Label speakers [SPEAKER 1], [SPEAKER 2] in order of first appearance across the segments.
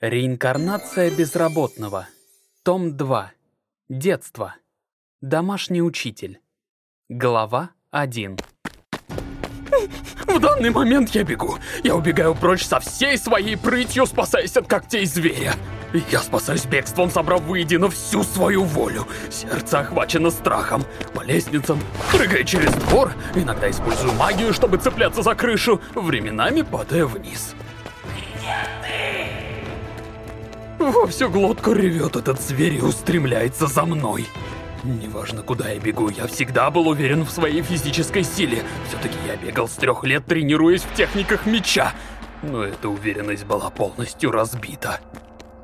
[SPEAKER 1] Реинкарнация безработного. Том 2. Детство. Домашний учитель. Глава 1.
[SPEAKER 2] В данный момент я бегу. Я убегаю прочь со всей своей прытью, спасаясь от когтей зверя. Я спасаюсь бегством, собрав воедино всю свою волю. Сердце охвачено страхом. По лестницам, прыгая через двор, иногда использую магию, чтобы цепляться за крышу, временами падая вниз. Во всю глотку ревет этот зверь и устремляется за мной. Неважно, куда я бегу, я всегда был уверен в своей физической силе. Все-таки я бегал с трех лет, тренируясь в техниках меча. Но эта уверенность была полностью разбита.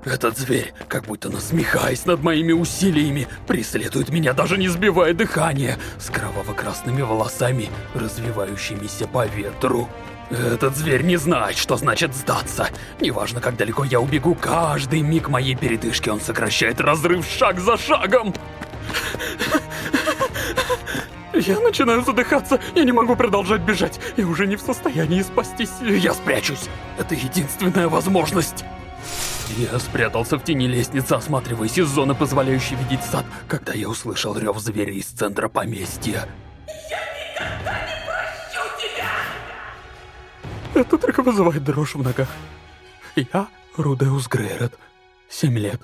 [SPEAKER 2] Этот зверь, как будто насмехаясь над моими усилиями, преследует меня, даже не сбивая дыхания, с кроваво-красными волосами, развивающимися по ветру. Этот зверь не знает, что значит сдаться. Неважно, как далеко я убегу, каждый миг моей передышки он сокращает разрыв шаг за шагом. Я начинаю задыхаться, я не могу продолжать бежать. Я уже не в состоянии спастись, я спрячусь. Это единственная возможность. Я спрятался в тени лестницы, осматриваясь из зоны, позволяющей видеть сад, когда я услышал рев зверя из центра поместья. Это только вызывает дрожь в ногах. Я Рудеус Грейрет. Семь лет.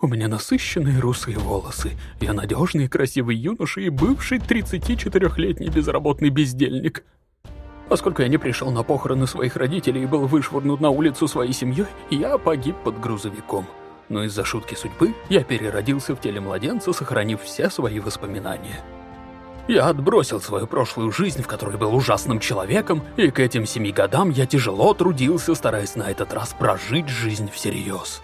[SPEAKER 2] У меня насыщенные русые волосы. Я надежный и красивый юноша и бывший 34-летний безработный бездельник. Поскольку я не пришел на похороны своих родителей и был вышвырнут на улицу своей семьей, я погиб под грузовиком. Но из-за шутки судьбы я переродился в теле младенца, сохранив все свои воспоминания. Я отбросил свою прошлую жизнь, в которой был ужасным человеком, и к этим семи годам я тяжело трудился, стараясь на этот раз прожить жизнь всерьез.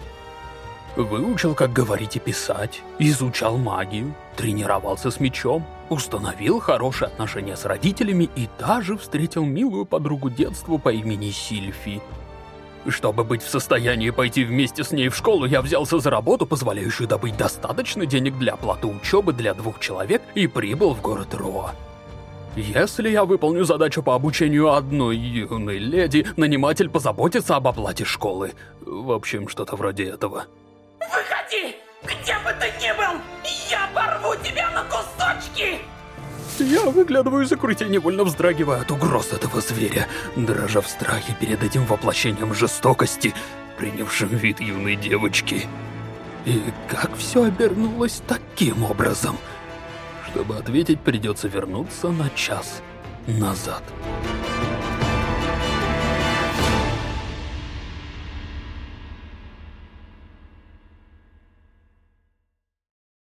[SPEAKER 2] Выучил, как говорить и писать, изучал магию, тренировался с мечом, установил хорошие отношения с родителями и даже встретил милую подругу детства по имени Сильфи. Чтобы быть в состоянии пойти вместе с ней в школу, я взялся за работу, позволяющую добыть достаточно денег для оплаты учебы для двух человек, и прибыл в город Роа. Если я выполню задачу по обучению одной юной леди, наниматель позаботится об оплате школы. В общем, что-то вроде этого.
[SPEAKER 3] Выходи! Где бы ты ни был, я порву тебя на кусочки!
[SPEAKER 2] Я выглядываю из укрытия, невольно вздрагивая от угроз этого зверя, дрожа в страхе перед этим воплощением жестокости, принявшим вид юной девочки. И как все обернулось таким образом? Чтобы ответить, придется вернуться на час назад.